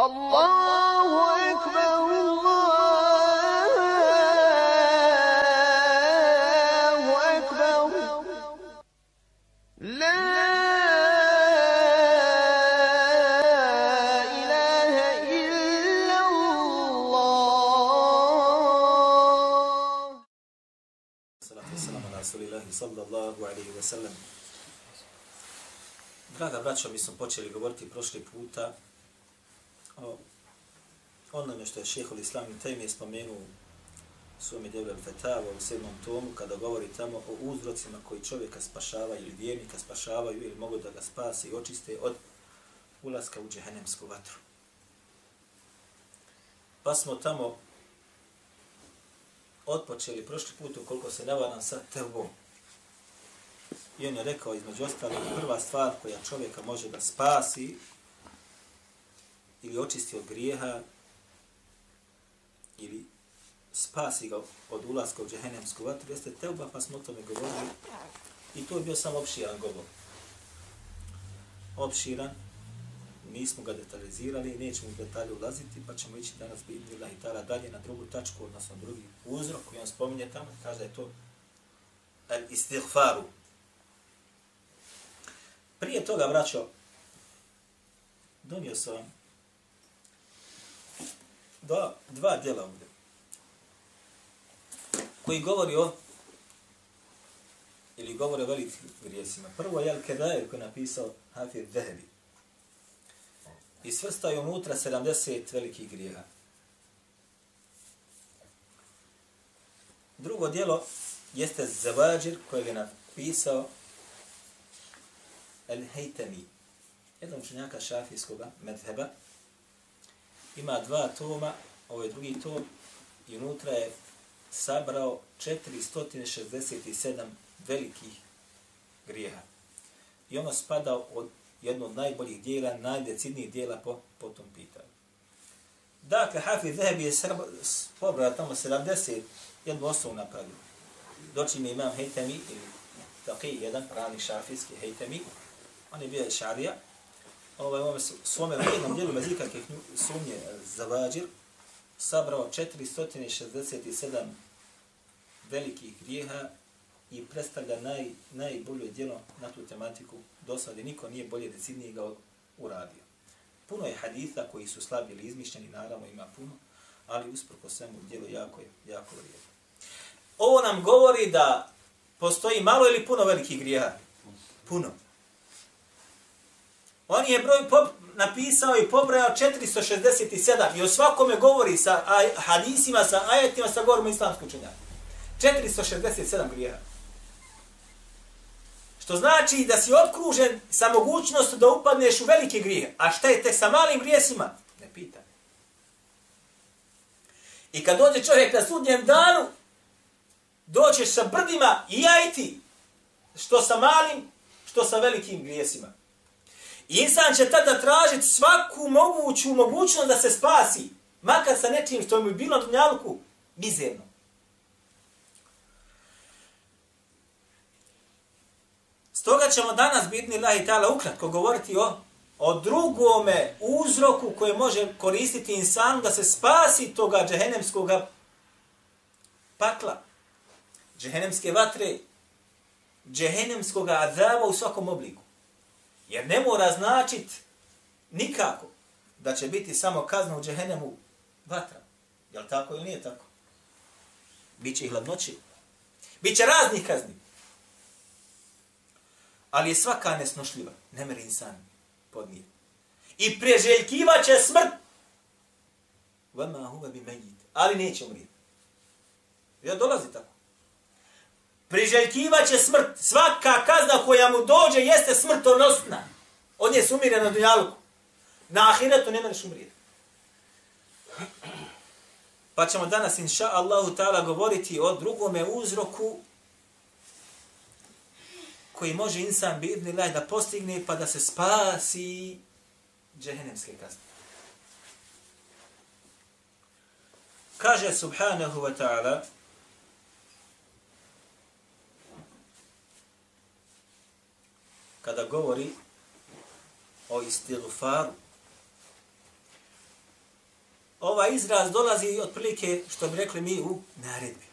الله أكبر الله أكبر لا إله إلا الله Salatu wassalamu ala rasulillahi sallallahu alaihi wa sallam. Draga braćo, mi smo počeli govoriti prošli puta o onome što je šehol Islam i Tejmi spomenuo u svome djelu Al-Fetava u sedmom tomu, kada govori tamo o uzrocima koji čovjeka spašavaju ili vjernika spašavaju ili mogu da ga spase i očiste od ulaska u džehennemsku vatru. Pa smo tamo otpočeli prošli put ukoliko se ne varam sa tevbom. I on je rekao između ostalih prva stvar koja čovjeka može da spasi ili očisti od grijeha ili spasi ga od ulaska u džehennemsku vatru jeste teuba, pa smo o tome govorili i to je bio samo opširan govor. Opširan, nismo ga detalizirali, nećemo u detalje ulaziti, pa ćemo ići danas bi Allah i tala dalje na drugu tačku, odnosno drugi uzrok koji on spominje tamo, kaže da je to istighfaru. Prije toga, braćo, donio sam vam dva, dva djela ovdje, koji govori o ili govore o velikim grijesima. Prvo je Al-Kedair koji je napisao Hafir Dehebi i svrstaju unutra 70 velikih grijeha. Drugo dijelo jeste Zavadžir kojeg je napisao El-Hejtemi, jedan učenjaka šafijskog medheba. Ima dva toma, ovo je drugi tom, i unutra je sabrao 467 velikih grijeha. I ono spada od jedno od najboljih dijela, najdecidnijih dijela po, po tom pitanju. Dakle, Hafiz Zehebi je pobrao tamo 70, jednu osnovu napravio. Doći mi imam Hejtemi, ili taki jedan pravni šafijski Hejtemi, on je bio šarija, ovaj, on svome vrijednom dijelu mezika ikakve sumnje zavađir, sabrao 467 velikih grijeha i predstavlja naj, najbolje djelo na tu tematiku do sada. Niko nije bolje decidnije ga uradio. Puno je haditha koji su slabi ili izmišljeni, naravno ima puno, ali usprko svemu djelo jako je, jako vrijedno. Ovo nam govori da postoji malo ili puno velikih grijeha? Puno. On je broj pop, napisao i pobrojao 467 i o svakome govori sa aj, hadisima, sa ajetima, sa govorima islamskog učenjaka. 467 grijeha. Što znači da si okružen sa mogućnostu da upadneš u velike grije. A šta je tek sa malim grijesima? Ne pita. I kad dođe čovjek na sudnjem danu, doćeš sa brdima i jajti. Što sa malim, što sa velikim grijesima. I insan će tada tražiti svaku moguću mogućnost da se spasi. Makar sa nečim što mu je bilo na dunjalku, mizerno. Stoga ćemo danas, bitni Allah i ta'ala, ukratko govoriti o, o drugome uzroku koje može koristiti insan da se spasi toga džehenemskog pakla, džehenemske vatre, džehenemskog azaba u svakom obliku. Jer ne mora značit nikako da će biti samo kazna u džehennemu vatra. Je li tako ili nije tako? Biće i hladnoći. Biće raznih kazni ali je svaka nesnošljiva. Ne meri insan podnije. I preželjkiva će smrt. Vama huva bi menjit. Ali neće umrijeti. Ja dolazi tako priželjkivaće smrt. Svaka kazna koja mu dođe jeste smrtonosna. On je sumiren na dunjaluku. Na ahiretu ne mereš umriti. Pa ćemo danas, inša Allahu ta'ala, govoriti o drugome uzroku koji može insan bidni laj da postigne pa da se spasi džehennemske kazne. Kaže subhanahu wa ta'ala kada govori o istilufaru. ovaj izraz dolazi otprilike, što bi rekli mi, u naredbi.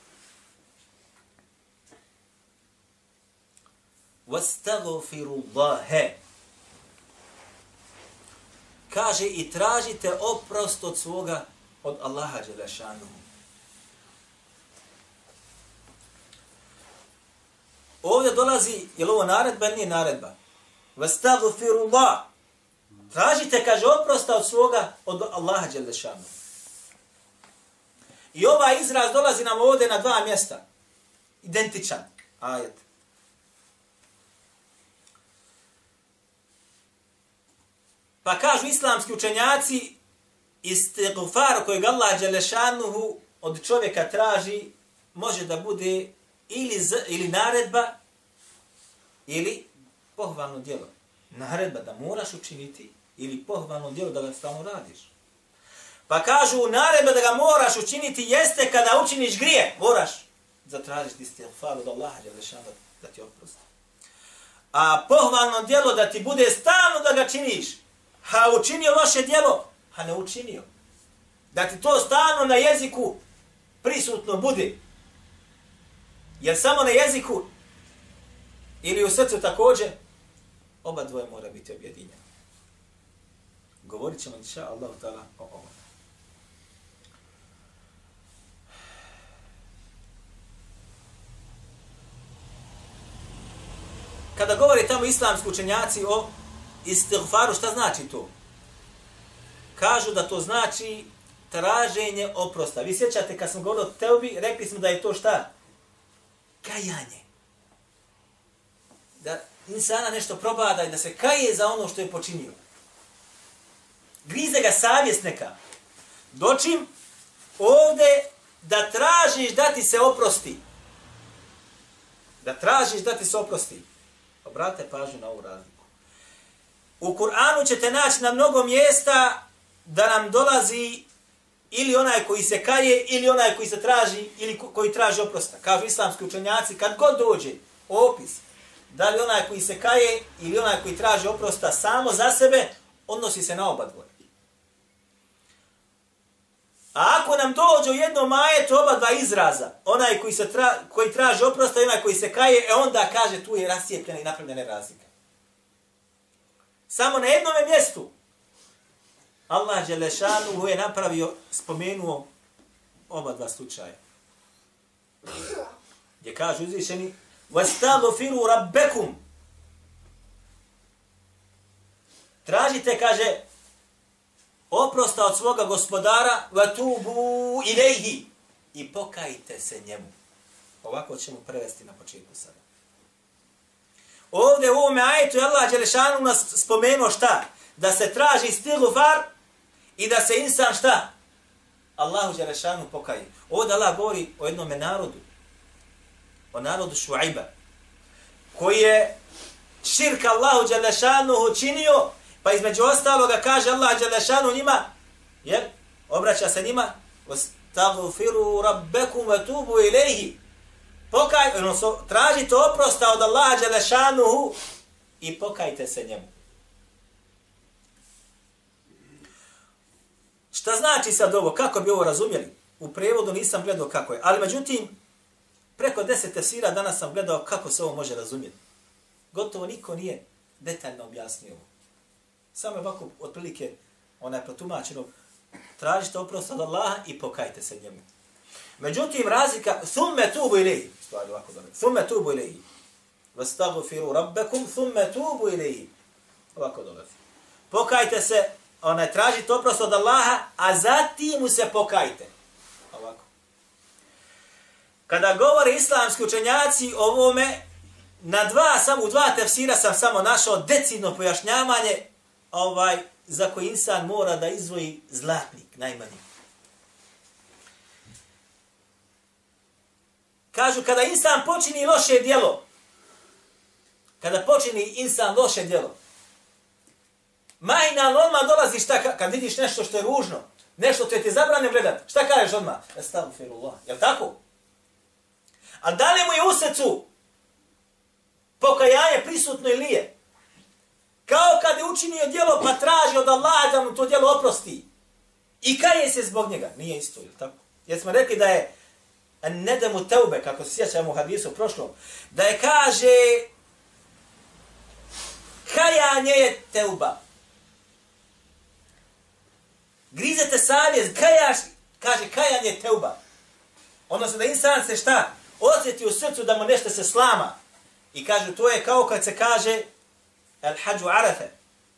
Vastagofirullahe. Kaže i tražite oprost od svoga, od Allaha Đelešanuhu. Ovdje dolazi, je li ovo naredba ili nije naredba? Vastagfirullah. Tražite, kaže, oprosta od svoga, od Allaha Đelešanu. I ovaj izraz dolazi nam ovdje na dva mjesta. Identičan ajet. Pa kažu islamski učenjaci, istighfar kojeg Allah Đelešanuhu od čovjeka traži, može da bude ili, z, ili naredba, ili pohvalno djelo. Naredba da moraš učiniti, ili pohvalno djelo da ga stalno radiš. Pa kažu, naredba da ga moraš učiniti jeste kada učiniš grije. Moraš zatražiti istighfar od Allaha da, da ti oprosti. A pohvalno djelo da ti bude stalno da ga činiš. Ha učinio loše djelo, ha ne učinio. Da ti to stalno na jeziku prisutno bude. Jer samo na jeziku ili u srcu također, oba dvoje mora biti objedinjeno. Govorit ćemo, inša Allah, o ovom. Kada govori tamo islamski učenjaci o istighfaru, šta znači to? Kažu da to znači traženje oprosta. Vi sjećate kad smo govorili o teobi, rekli smo da je to šta? kajanje. Da insana nešto probada i da se kaje za ono što je počinio. Grize ga savjest neka. Dočim ovde da tražiš da ti se oprosti. Da tražiš da ti se oprosti. Obrate pažnju na ovu razliku. U Kur'anu ćete naći na mnogo mjesta da nam dolazi ili onaj koji se kaje, ili onaj koji se traži, ili koji traži oprosta. Kažu islamski učenjaci, kad god dođe opis, da li onaj koji se kaje, ili onaj koji traži oprosta samo za sebe, odnosi se na oba dvoje. A ako nam dođe u jednom majetu oba dva izraza, onaj koji, se tra, koji traži oprosta i onaj koji se kaje, e onda kaže tu je rascijepljena i napravljena razlika. Samo na jednom mjestu, Allah Đelešanu je napravio, spomenuo oba dva slučaja. Gdje kaže uzvišeni, وَاسْتَغْفِرُوا رَبَّكُمْ Tražite, kaže, oprosta od svoga gospodara, وَتُوبُوا إِلَيْهِ I pokajte se njemu. Ovako ćemo prevesti na početku sada. Ovdje u ovome ajetu je Allah Đelešanu nas spomenuo šta? Da se traži stilu far, i da se insan šta? Allahu Đelešanu pokaje. Ovdje Allah govori o jednom narodu, o narodu Šuaiba, koji je širk Allahu Đalešanuhu činio, pa između ostaloga kaže Allah Đelešanu njima, jer obraća se njima, Ostagfiru rabbekum wa tubu ilaihi. Pokaj, odnosno, tražite oprosta od Allaha Đalešanuhu i pokajte se njemu. Šta znači sad ovo? Kako bi ovo razumjeli? U prevodu nisam gledao kako je. Ali međutim, preko deset tefsira danas sam gledao kako se ovo može razumjeti. Gotovo niko nije detaljno objasnio ovo. Samo je ovako otprilike onaj protumačeno. Tražite oprost od Allaha i pokajte se njemu. Međutim, razlika, thumme tubu ilihi, stvari ovako zove, thumme tubu ilihi, vastagufiru rabbekum, thumme tubu ilihi, ovako dolazi. Pokajte se onaj tražite oprost od Allaha, a zatim mu se pokajte. Ovako. Kada govore islamski učenjaci o ovome, na dva, samo, u dva tefsira sam samo našao decidno pojašnjavanje ovaj, za koji insan mora da izvoji zlatnik, najmanji. Kažu, kada insan počini loše djelo, kada počini insan loše djelo, Majna loma dolazi šta kad vidiš nešto što je ružno, nešto što ti je zabranjeno gledat. Šta kažeš odmah? Estagfirullah. jel tako? A da li mu je u srcu pokajanje prisutno ili nije? Kao kad je učinio djelo pa traži od Allaha da mu to djelo oprosti. I kaje se zbog njega. Nije isto, ili tako? Jer smo rekli da je nedemu teube, kako se sjećamo u hadisu prošlom, da je kaže kajanje je teuba. Grizete savjez, kajaš, kaže kajanje je teuba. Odnosno da insan se šta? Osjeti u srcu da mu nešto se slama. I kaže, to je kao kad se kaže el hađu arefe.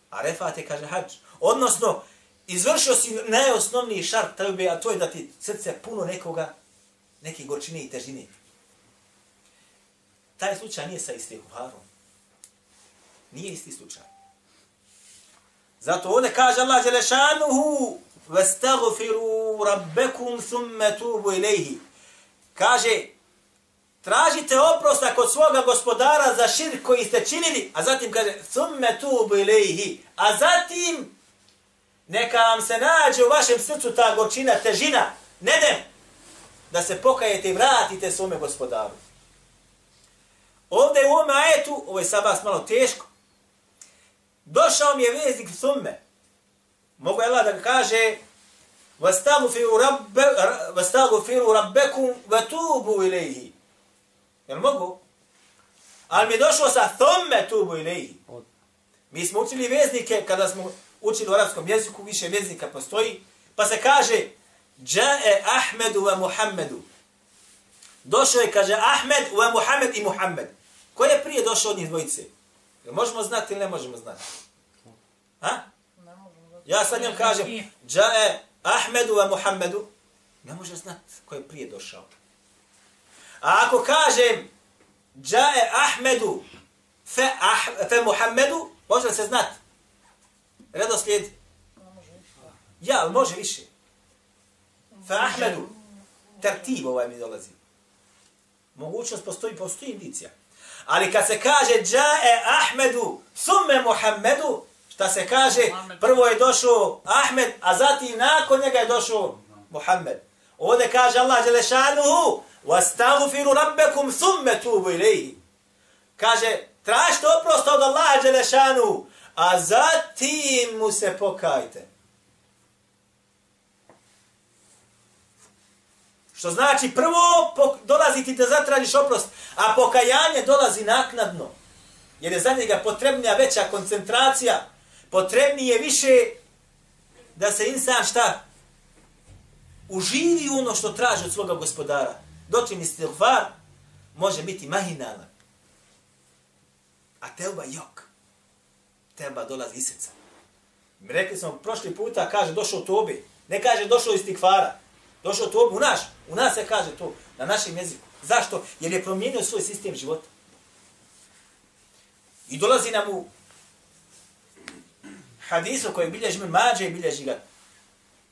Arefa te kaže hađ. Odnosno, izvršio si najosnovniji šart teube, a to je da ti srce puno nekoga, neke gorčine i težine. Taj slučaj nije sa istihuharom. Nije isti slučaj. Zato ovdje kaže Allah Đelešanuhu وَاسْتَغْفِرُوا رَبَّكُمْ ثُمَّ تُوبُوا إِلَيْهِ Kaže, Tražite oprosta kod svoga gospodara za šir koji ste činili, a zatim kaže, summe tubu ilaihi, a zatim neka vam se nađe u vašem srcu ta gorčina, težina, nedem, da se pokajete i vratite svome gospodaru. Ovde u ovom ajetu, ovo je sad vas malo teško, došao mi je veznik summe, mogu je da kaže, vastagufiru firu rabbekum vatubu ilaihi, Jel mogu? Ali mi je došlo sa thumme tubu ilaihi. Mi smo učili veznike, kada smo učili u arabskom jeziku, više veznika postoji, pa se kaže Džae Ahmedu wa Muhammedu. Došao je, kaže, Ahmed wa Muhammed i Muhammed. Ko je prije došao od njih dvojice? Jel možemo znati ili ne možemo znati? Ha? Ja sad njem kažem, Džae Ahmedu wa Muhammedu, ne može znati ko je prije došao. A ako kažem, Džae Ahmedu fe, ah, fe Muhammedu, može li se znati? Redoslijed? Ja, ali može više. Fe Ahmedu, tertib ovaj mi dolazi. Mogućnost postoji, postoji indicija. Ali kad se kaže Džae Ahmedu summe Muhammedu, šta se kaže? Prvo je došao Ahmed, a zatim nakon njega je došao Muhammed. Ovdje kaže Allah Đelešanuhu وَاسْتَغْفِرُ رَبَّكُمْ ثُمَّ تُوبُ إِلَيْهِ Kaže, tražite oprost od Allaha Đelešanuhu, a zatim mu se pokajte. Što znači prvo dolazi ti da zatražiš oprost, a pokajanje dolazi naknadno. Jer je za njega potrebnija veća koncentracija, potrebnije više da se insan šta? Uživi ono što traži od svoga gospodara. Dočin istighfar može biti mahinalan. A teuba jok. Teuba dolazi iz srca. Mi rekli smo prošli puta, kaže došao tobi. Ne kaže došao iz tikvara. Došao tobi u naš. U nas se kaže to, na našem jeziku. Zašto? Jer je promijenio svoj sistem života. I dolazi nam u hadisu koji bilježi mi mađe i bilježi ga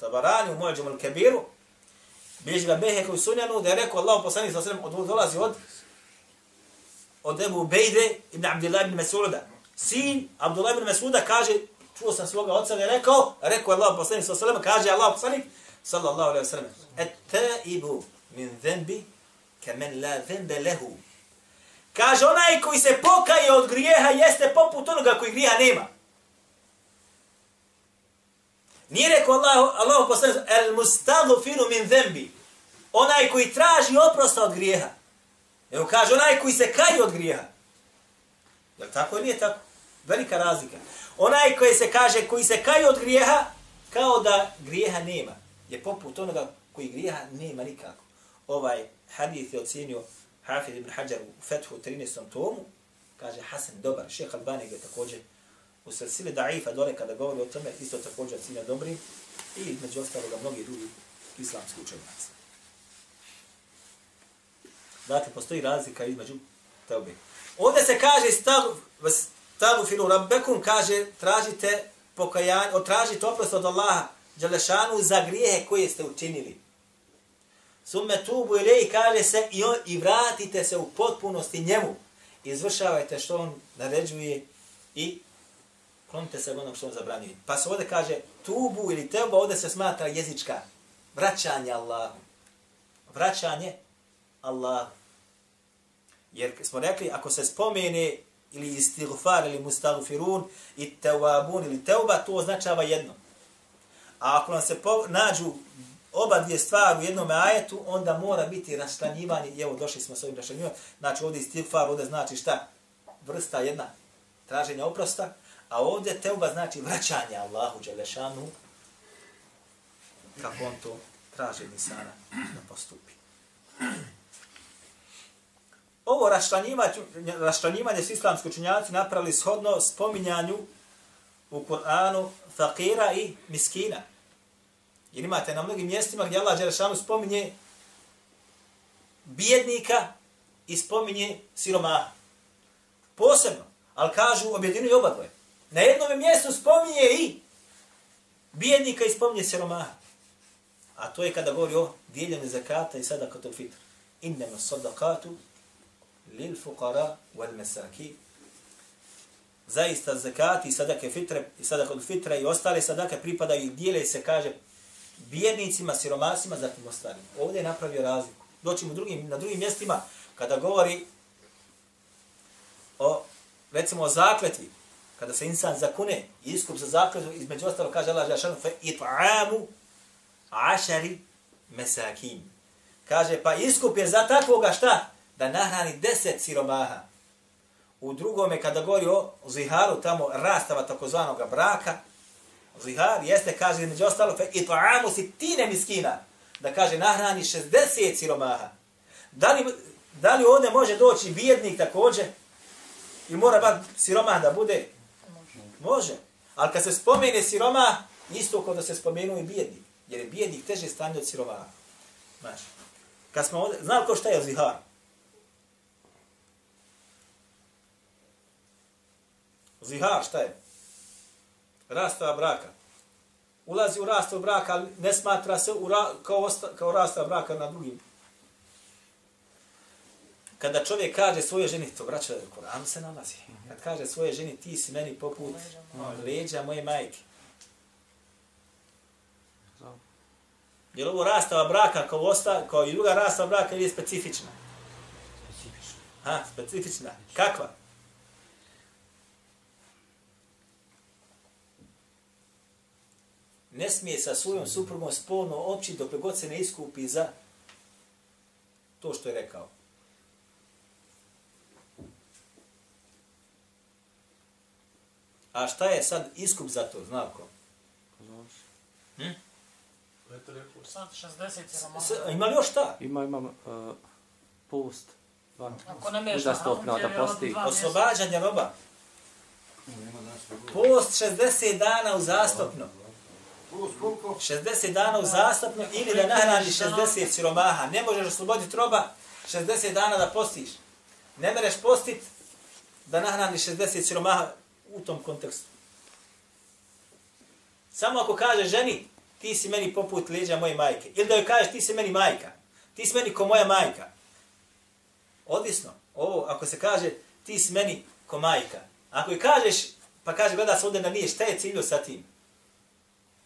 tabarani u Mu'đamu al-Kabiru, bilježi ga Beheku i Sunjanu, da je rekao Allah poslanik sa sredem, od dolazi od od Ebu Bejde ibn Abdullah ibn Mesuda. Sin Abdullah ibn Mesuda kaže, čuo sam svoga oca da je rekao, rekao Allah poslanik sa sredem, kaže Allah poslanik sallallahu alaihi ve sellem et taibu min dhenbi kemen la dhenbe lehu. Kaže, onaj koji se pokaje od grijeha jeste poput onoga koji grijeha nema. Nije rekao Allah, Allah poslanik, el mustaghfiru min zembi. Onaj koji traži oprosta od grijeha. Evo kaže, onaj koji se kaje od grijeha. Je tako ili nije tako? Velika razlika. Onaj koji se kaže, koji se kaje od grijeha, kao da grijeha nema. Je poput onoga koji grijeha nema nikako. Ovaj hadith je ocjenio Hafid ibn Hajar u Fethu 13. tomu. Kaže, Hasan, dobar. Šeha Albani ga također u srsili da'ifa dole kada govori o tome, isto također cilja dobri i među ostaloga mnogi drugi islamski učenjaci. Dakle, postoji razlika između teobe. Ovdje se kaže stavu, stavu filu rabbekum, kaže tražite pokajanje, otražite oprost od Allaha Đalešanu za grijehe koje ste učinili. Summe tubu ili kaže se i, on, i vratite se u potpunosti njemu. Izvršavajte što on naređuje i klonite se onog što on zabranio. Pa se ovdje kaže tubu ili teuba, ovdje se smatra jezička. Vraćanje Allahu. Vraćanje Allahu. Jer smo rekli, ako se spomene ili istighfar ili mustagfirun i tawabun ili teuba, to označava jedno. A ako nam se po, nađu oba dvije stvari u jednom ajetu, onda mora biti raštanjivanje. I evo, došli smo s ovim raštanjivanjem. Znači, ovdje istigfar, ovdje znači šta? Vrsta jedna traženja oprosta, a ovdje teuba znači vraćanje Allahu Đelešanu kako on to traži od insana da postupi. Ovo raštanjivanje s islamsko činjaci napravili shodno spominjanju u Kur'anu fakira i miskina. Jer imate na mnogim mjestima gdje Allah Đelešanu spominje bijednika i spominje siromaha. Posebno, ali kažu objedinu i oba dvoje. Na jednom mjestu spominje i bijednika i spominje siromaha. A to je kada govori o dijeljenju zakata i sadakatul fitr. Innama sadakatu lil fuqara wal masaki. Zaista zakati i sadake fitre i sadakatul fitra i ostale sadake pripadaju i dijele se, kaže, bijednicima, siromasima, zatim ostalima. Ovdje je napravio razliku. Doćemo drugim, na drugim mjestima kada govori o, recimo, o zakletvi, kada se insan zakune, iskup za zakletu, između ostalo kaže Allah Žešanu, fe it'amu ašari mesakim. Kaže, pa iskup je za takvoga šta? Da nahrani deset siromaha. U drugome, kada govori o ziharu, tamo rastava takozvanog braka, zihar jeste, kaže, među ostalo, fe it'amu to si tine miskina. Da kaže, nahrani 60 siromaha. Da li, da li ovdje može doći bijednik također? I mora bar siromah da bude? Može. Ali kad se spomene siroma, isto kao da se spomenu i bijednik. Jer je bijednik teže stanje od siromaha. Znaš. Kad smo ovdje, znali ko šta je zihar? Zihar šta je? Rastava braka. Ulazi u rastav braka, ali ne smatra se u ra, kao, osta, kao rastava braka na drugim. Kada čovjek kaže svoje ženi, to vraća u Koran se nalazi. Kad kaže svoje ženi, ti si meni poput leđa moje majke. Je li ovo rastava braka kao, osta, kao i druga rastava braka ili je specifična? Specifična. Ha, specifična. Kakva? Ne smije sa svojom suprugom spolno opći dok god se ne iskupi za to što je rekao. A šta je sad iskup za to, zna ko? Hm? Sad 60 siromaha. S, ima li još šta? Ima, ima uh, post. Van. Ako ne meš Uzastopno da posti. Oslobađanje roba. Post 60 dana uzastopno. 60 dana uzastopno ili da nahraniš 60 siromaha. Ne možeš osloboditi roba 60 dana da postiš. Ne mereš postit da nahraniš 60 siromaha u tom kontekstu. Samo ako kaže ženi, ti si meni poput leđa moje majke. Ili da joj kažeš, ti si meni majka. Ti si meni ko moja majka. Odvisno. Ovo, ako se kaže, ti si meni ko majka. Ako joj kažeš, pa kaže, gleda se ovdje na nije, šta je ciljo sa tim?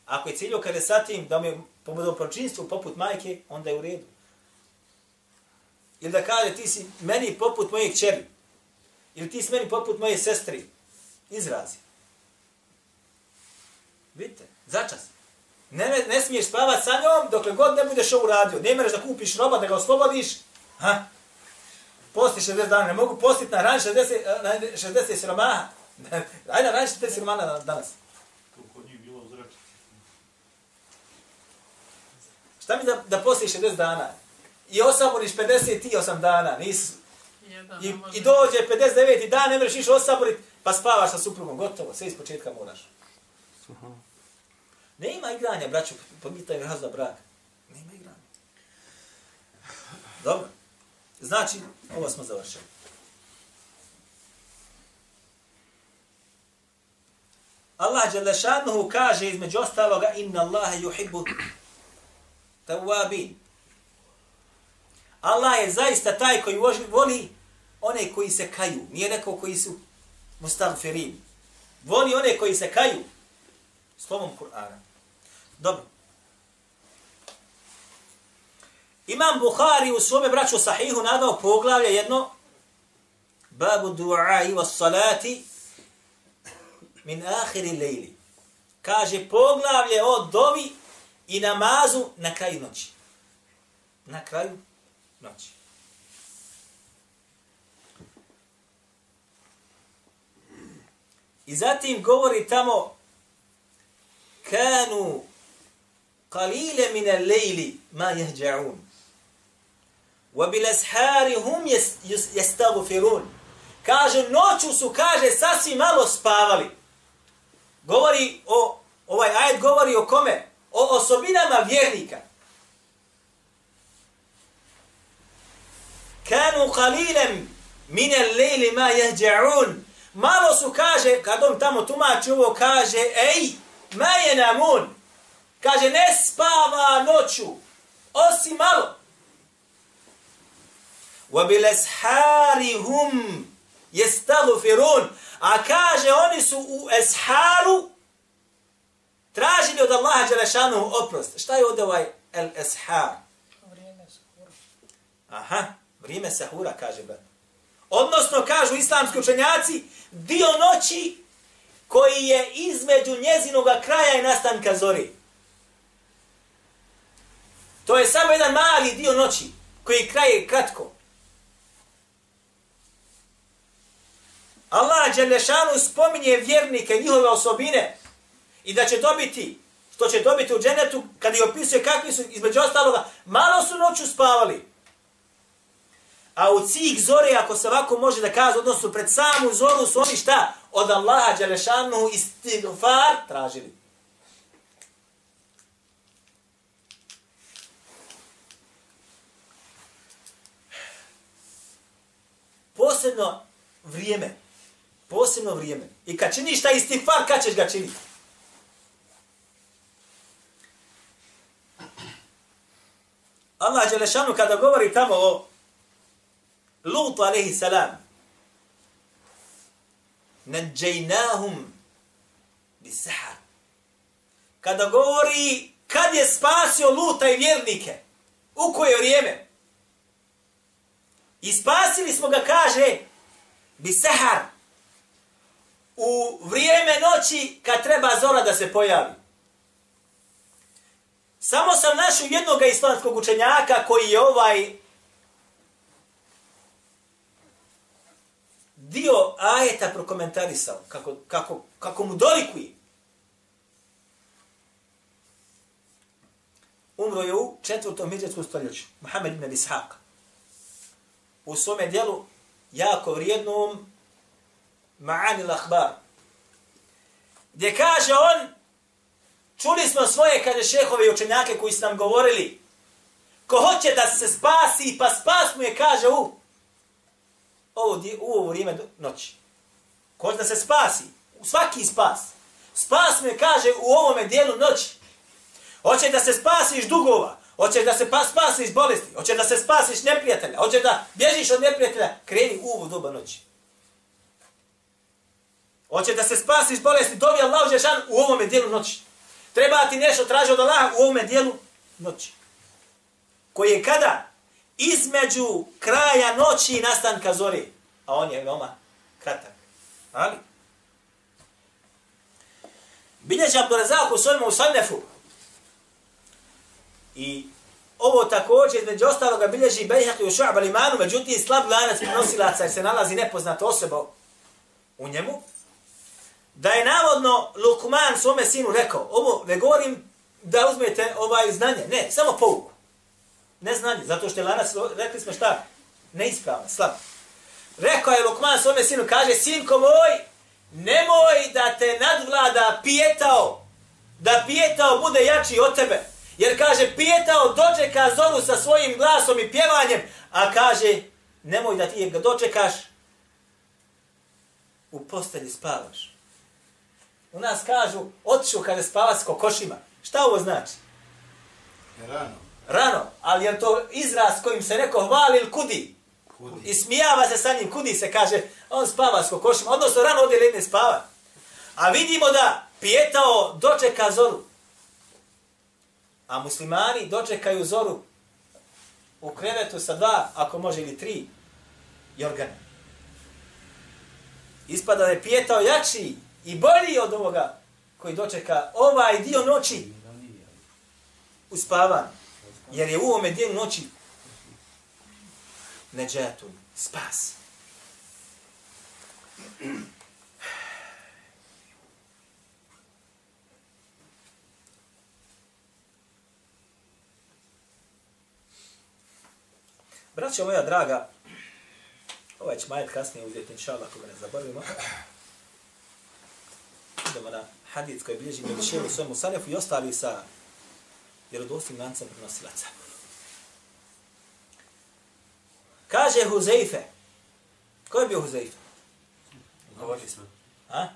Ako je ciljo kada je sa tim, da mi je pomodom pročinstvu poput majke, onda je u redu. Ili da kaže, ti si meni poput moje čeri. Ili ti si meni poput moje sestri. Izrazi. Vidite, začas. Ne, ne smiješ spavati sa njom dokle god ne budeš ovo uradio. Ne mereš da kupiš roba, da ga oslobodiš. Ha? Posti 60 dana. Ne mogu postiti na ran 60, na 60 siromaha. Ajde na ran 60 siromaha danas. Šta mi da, da postiš 60 dana? I osaboriš 58 dana. Nis, i, I dođe 59. dan, ne mereš iš osaboriti, pa spavaš sa suprugom. Gotovo, sve iz početka moraš. Ne ima igranja, braću, pomitaj razda brak. Ne ima igranja. Dobro. Znači, ovo smo završili. Allah Đelešanuhu kaže između ostaloga inna Allahe yuhibbu tawabin. Allah je zaista taj koji voli one koji se kaju. Nije rekao koji su mustagfirin. Voli one koji se kaju. Slovom Kur'ana. Dobro. Imam Bukhari u svome braću sahihu nadao poglavlje jedno babu du'a i was salati min ahiri lejli. kaže poglavlje o dovi i namazu na kraju noći. Na kraju noći. I zatim govori tamo kanu qalile min al-layli ma yahja'un wa bil ashari hum yastaghfirun kaže noću su kaže sasvim malo spavali. Govori o ovaj ajet govori o kome? O osobinama vjernika. Kanu qalilan min al-layli ma yahja'un malo su kaže kad on tamo tumači ovo kaže ej ma je namun kaže ne spava noću osim malo. Wa bil ashari hum yastaghfirun a kaže oni su u esharu tražili od Allaha dželešanu oprost. Šta je ovdje ovaj el eshar? Vrijeme sahura. aha vrijeme sahura kaže brat odnosno kažu islamski učenjaci dio noći koji je između njezinog kraja i nastanka zori. To je samo jedan mali dio noći koji kraje kratko. Allah Đelešanu spominje vjernike, njihove osobine i da će dobiti, što će dobiti u dženetu, kad je opisuje kakvi su, između ostaloga, malo su noću spavali. A u cih zore, ako se ovako može da kaže, odnosno pred samu zoru su oni šta? Od Allaha Đelešanu istighfar tražili. Posebno vrijeme. Posebno vrijeme. I kad činiš taj istighfar, kad ćeš ga činiti? Allah Đelešanu kada govori tamo o Lut alaihi salam. Nadjajnahum bisahar. Kada govori kad je spasio Luta i vjernike, u koje vrijeme? I spasili smo ga, kaže, bisahar. U vrijeme noći kad treba zora da se pojavi. Samo sam našao jednog islamskog učenjaka koji je ovaj dio ajeta prokomentarisao, kako, kako, kako mu dolikuje. Umro je u četvrtom hijđarskom stoljeću, Muhammed ibn Ishaq. U svome dijelu, jako vrijednom, Ma'ani l'ahbar. Gdje kaže on, čuli smo svoje, kaže šehove i učenjake koji su nam govorili, ko hoće da se spasi, pa spas mu je, kaže, u ovo, di, u ovo vrijeme noći. Ko hoće da se spasi, svaki spas. Spas me kaže, u ovome dijelu noći. Hoće da se spasiš dugova, hoće da se pa, spasiš bolesti, hoće da se spasiš neprijatelja, hoće da bježiš od neprijatelja, kreni u ovo doba noći. Hoće da se spasiš bolesti, dobi Allah Žešan u ovome dijelu noći. Treba ti nešto traži od Allaha u ovome dijelu noći. Koji je kada? Između kraja noći i nastanka zori. A on je veoma kratak. Ali? Bilježi Abdurazak u svojom usanefu. I ovo također, između ostaloga, bilježi Bejhak i u Šu'ab al-Imanu, međutim, slab lanac prenosilaca jer se nalazi nepoznata osoba u njemu da je navodno Lukman svome sinu rekao, ovo ne govorim da uzmete ovaj znanje, ne, samo pouku. Neznanje, zato što je lanac, rekli smo šta, neispravan, slab. Rekao je Lukman svome sinu, kaže, sinko moj, nemoj da te nadvlada pijetao, da pijetao bude jači od tebe. Jer kaže, pijetao dočeka zoru sa svojim glasom i pjevanjem, a kaže, nemoj da ti ga dočekaš, u postelji spavaš. U nas kažu, otišu kada spava s kokošima. Šta ovo znači? Rano. Rano, ali je to izraz kojim se neko hvali ili kudi? Kudi. I smijava se sa njim, kudi se, kaže, on spava s kokošima, odnosno rano ovdje ledne spava. A vidimo da pijetao dočeka zoru. A muslimani dočekaju zoru u krevetu sa dva, ako može ili tri, jorgane. Ispada da je pijetao jači i bolji od ovoga koji dočeka ovaj dio noći uspavan. Jer je u ovome dijelu noći neđetun, spas. Braćo moja draga, ovaj će majet kasnije uzeti, inša Allah, ako ga ne zaboravimo. Idemo na hadith koji bilježi na višeru svojemu sanefu i ostali sa vjerodostim lancem prenosilaca. Kaže Huzeife. Ko je bio Huzeife? Govorili smo. A?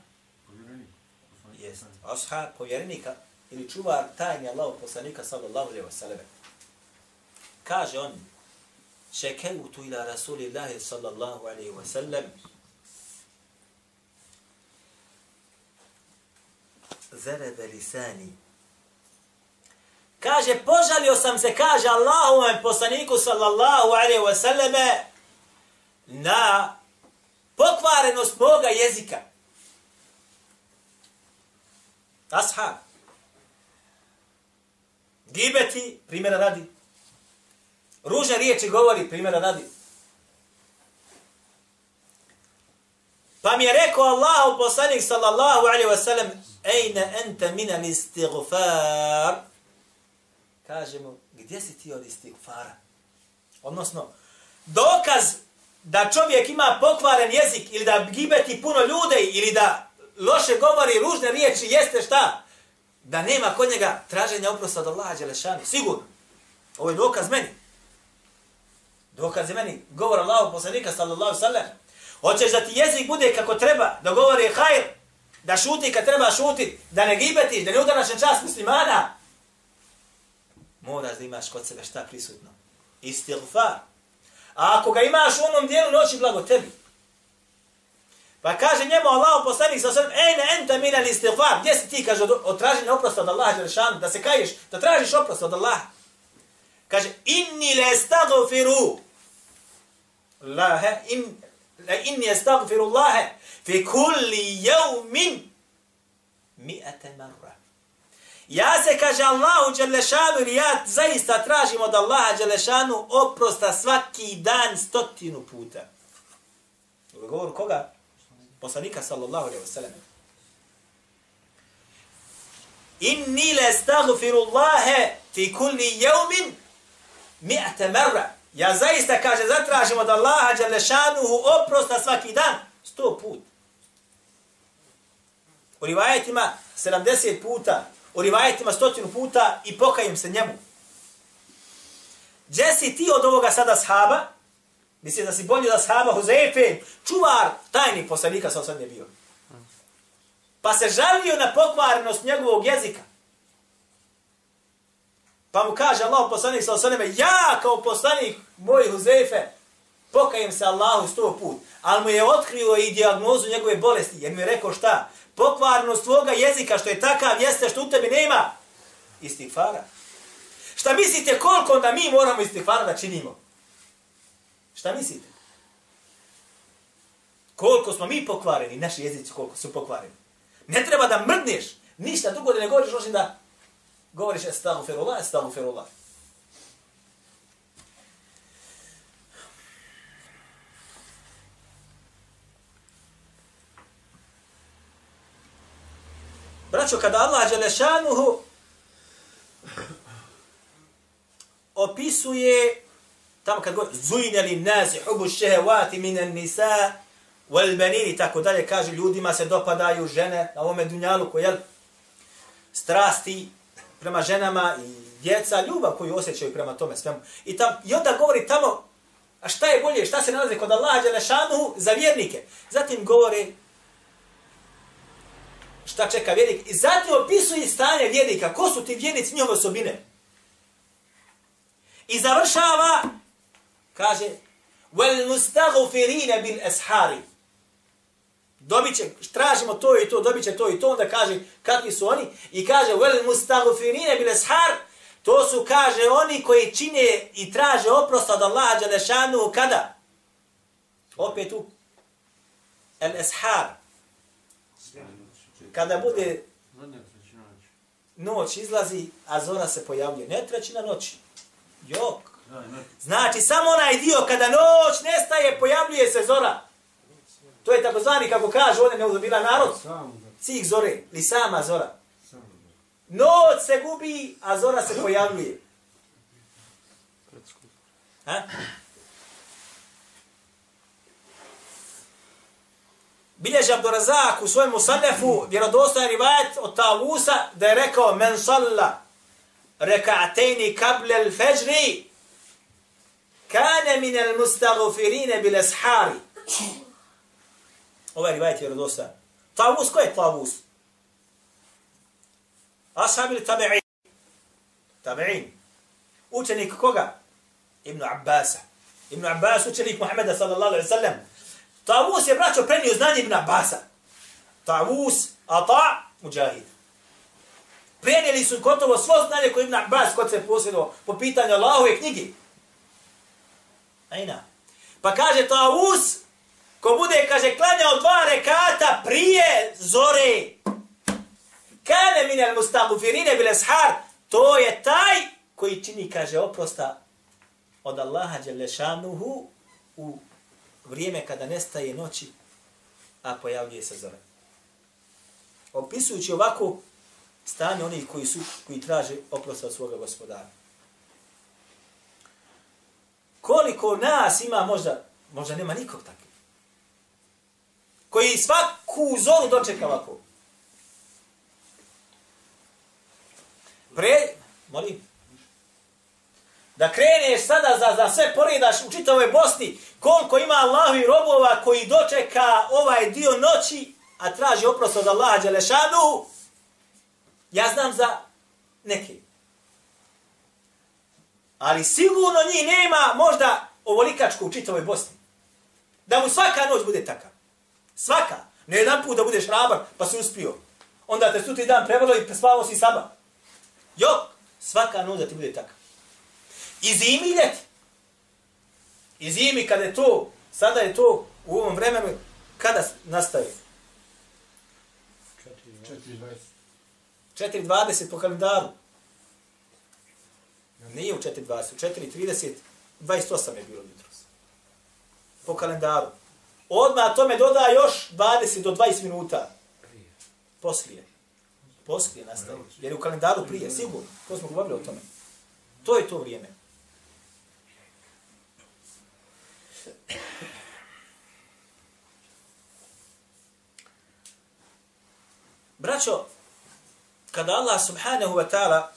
Jest. Ashab, povjerenika ili čuvar tajni Allahu poslanika sallallahu alejhi ve selleme. Kaže on: "Šekeutu ila Rasulillahi sallallahu alejhi ve sellem zarada lisani." Kaže, požalio sam se, kaže Allahovom poslaniku sallallahu alaihi wa sallame na pokvarenost moga jezika. Ashab. Gibeti, primjera radi. Ružne riječi govori, primjera radi. Pa mi je rekao Allahu poslanik sallallahu alaihi wa sallam Ejne ente mina istighfar kažemo, gdje si ti od istigfara? Odnosno, dokaz da čovjek ima pokvaren jezik ili da gibeti puno ljude ili da loše govori ružne riječi jeste šta? Da nema kod njega traženja oprosta od Allaha Đelešanu. Sigurno. Ovo je dokaz meni. Dokaz je meni. Govor Allahu poslanika sallallahu sallam. Hoćeš da ti jezik bude kako treba, da govori hajr, da šuti kad treba šuti, da ne gibetiš, da ne udaraš na čast muslimana, moraš da imaš kod sebe šta prisutno. Istighfar. A ako ga imaš u onom dijelu noći, blago tebi. Pa kaže njemu Allah poslanik sa sredom, ejne enta mina li istighfar. Gdje si ti, kaže, od, od traženja oprosta od Allaha, Đelešanu, da se kaješ, da tražiš oprosta od Allaha. Kaže, inni le stagfiru. Lahe, in, le inni estagfiru Allahe, fi kulli jevmin mi'ate marra. Ja se, kaže Allahu Đelešanu, ili ja zaista tražim od Allaha Đelešanu oprosta svaki dan stotinu puta. Ovo govor koga? Poslanika sallallahu alaihi wa sallam. Inni le stagfiru Allahe fi kulli jevmin mi'ate marra. Ja zaista, kaže, zatražim od Allaha Đelešanuhu oprosta svaki dan, sto put. U rivajetima 70 puta, u rivajetima stotinu puta i pokajem se njemu. Gdje si ti od ovoga sada shaba? Misli da si bolji da shaba Huzefe, čuvar tajni poslanika sa osad bio. Pa se žalio na pokvarenost njegovog jezika. Pa mu kaže Allah poslanik sa osadnjeme, ja kao poslanik moj Huzefe, pokajem se Allahu sto put. Ali mu je otkrio i diagnozu njegove bolesti, jer mi je rekao šta? Pokvarnost tvoga jezika, što je takav, jeste što u tebi nema istighfara. Šta mislite koliko da mi moramo istighfara da činimo? Šta mislite? Koliko smo mi pokvareni, naši jezici koliko su pokvareni. Ne treba da mrdneš, ništa drugo da ne govoriš, osim da govoriš estagfirullah, estagfirullah. Braćo, kada Allah Đelešanuhu opisuje tamo kad govori zujne li nasi hubu šehevati minan nisa wal banini tako dalje kaže ljudima se dopadaju žene na ovome dunjalu koje strasti prema ženama i djeca ljubav koju osjećaju prema tome svemu. I tam i onda govori tamo a šta je bolje šta se nalazi kod Allaha Đelešanuhu za vjernike? Zatim govori šta čeka vjernik. I zatim opisuje stanje vjernika. Ko su ti vjernici njihove osobine? I završava, kaže, wal mustaghfirina bil ashari. Dobit će, tražimo to i to, dobit će to i to, onda kaže kakvi su oni. I kaže, wal mustaghfirina bil ashar, to su, kaže, oni koji čine i traže oprost od Allaha Đalešanu, kada? Opet u el ashar, kada bude noć izlazi, a zora se pojavljuje. Ne trećina noći. Jok. Znači, samo onaj dio kada noć nestaje, pojavljuje se zora. To je takozvani, kako kaže ovdje, ne bila narod, cih zore, ili sama zora. Noć se gubi, a zora se pojavljuje. Ha? Bilježi Abdurazak u svojem musallefu vjerodostojan rivajet od Tavusa da je rekao men salla reka'atejni kable al fejri kane min al mustagfirine bil ashari. Ovaj rivajet je vjerodostojan. Tavus, ko je Tavus? Ashab ili tabi'in? Tabi'in. Učenik koga? Ibn Abbasa. Ibn Abbas, učenik Muhammeda sallallahu alaihi sallam. Tavus je braćo prenio znanje Ibn Abbasa. Tavus, Ata, Mujahid. Prenijeli su gotovo svo znanje koje Ibn Abbas kod se posjedo po pitanju Allahove knjigi. Ajna. Pa kaže Tavus, ko bude, kaže, klanjao dva rekata prije zore. Kane minel mustagufirine bile shar, to je taj koji čini, kaže, oprosta od Allaha Đelešanuhu u vrijeme kada nestaje noći, a pojavljuje se zora. Opisujući ovako stanje onih koji su koji traže oprost od svoga gospodara. Koliko nas ima možda, možda nema nikog takvih. Koji svaku zoru dočeka ovako. Pre, molim, da kreneš sada za, za sve poredaš u čitavoj Bosni, koliko ima Allahovi robova koji dočeka ovaj dio noći, a traži oprost od Allaha Đelešanu, ja znam za neke. Ali sigurno njih nema možda ovolikačku u čitavoj Bosni. Da mu svaka noć bude takav. Svaka. Ne jedan put da budeš rabar, pa si uspio. Onda te sutri dan prevalo i spavao si sama. Jok, svaka noć da ti bude takav. I zimi i ljeti. I zimi kada je to, sada je to u ovom vremenu, kada nastaje? 4.20 po kalendaru. Nije u 4.20, u 4.30, 28 je bilo jutro. Po kalendaru. Odmah tome doda još 20 do 20 minuta. Poslije. Poslije nastaje. Jer je u kalendaru prije, sigurno. To smo govorili o tome. To je to vrijeme. Braćo, kada Allah subhanahu wa ta'ala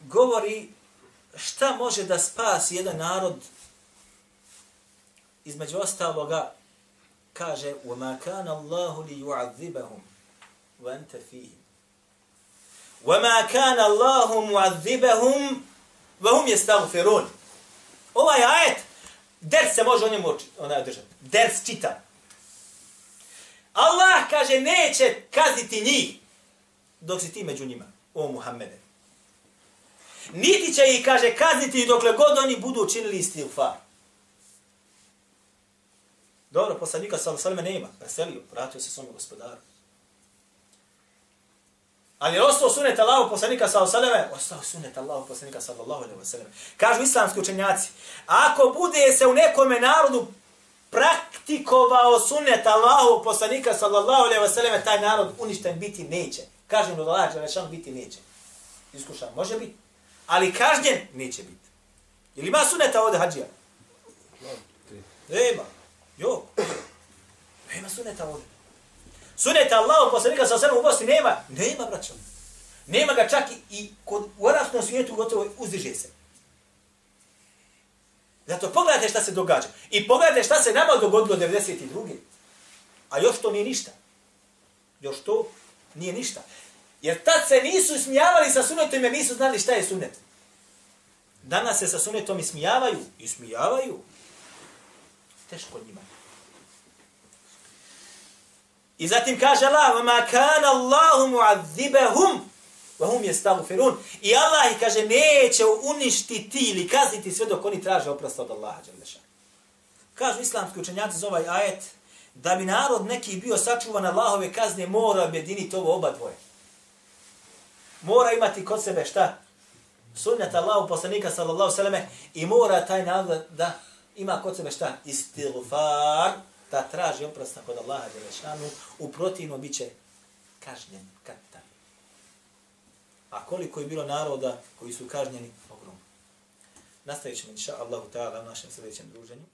govori šta može da spasi jedan narod između ostaloga kaže وَمَا كَانَ اللَّهُ لِيُعَذِّبَهُمْ وَأَنْتَ فِيهِمْ وَمَا كَانَ اللَّهُ مُعَذِّبَهُمْ وَهُمْ يَسْتَغْفِرُونَ Ovaj ajet Ders se može o njemu onaj držati. Ders čita. Allah kaže neće kazniti njih dok si ti među njima, o Muhammede. Niti će ih, kaže, kazniti dokle god oni budu učinili istilfar. Dobro, poslanika sa Salome nema, preselio, vratio se svome gospodaru. Ali je ostao sunet Allahu poslanika sa osaleme, ostao sunet Allahu poslanika sallallahu alejhi ve sallam. Kažu islamski učenjaci, ako bude se u nekome narodu praktikovao sunet Allahu poslanika sallallahu alejhi ve sallam, taj narod uništen biti neće. Kažem da Allah Đelešan biti neće. Iskušan, može biti. Ali kažnjen neće biti. Ili ima suneta ovde hađija? Nema. Jo. Nema suneta ovde. Suneta Allahu poslanika sa osam u Bosni nema. Nema, braćom. Nema ga čak i, kod, u arapskom svijetu gotovo uzdiže se. Zato pogledajte šta se događa. I pogledajte šta se nama dogodilo 92. A još to nije ništa. Još to nije ništa. Jer tad se nisu smijavali sa sunetom jer nisu znali šta je sunet. Danas se sa sunetom ismijavaju. Ismijavaju. Teško njima. I zatim kaže Allah, ma كَانَ اللَّهُ مُعَذِّبَهُمْ wa hum yastaghfirun. I Allah ih kaže neće uništiti ili kazniti sve dok oni traže oprost od Allaha dželle Kažu islamski učenjaci za ovaj ajet Da bi narod neki bio sačuvan Allahove kazne, mora objediniti ovo oba dvoje. Mora imati kod sebe šta? Sunnata Allahu poslanika sallallahu sallame i mora taj narod da ima kod sebe šta? Istighfar, da traži oprosta kod Allaha Đelešanu, u protivno bit će kažnjen katan. A koliko je bilo naroda koji su kažnjeni? Ogromno. Nastavit ćemo, inša Allahu ta'ala, u našem sljedećem druženju.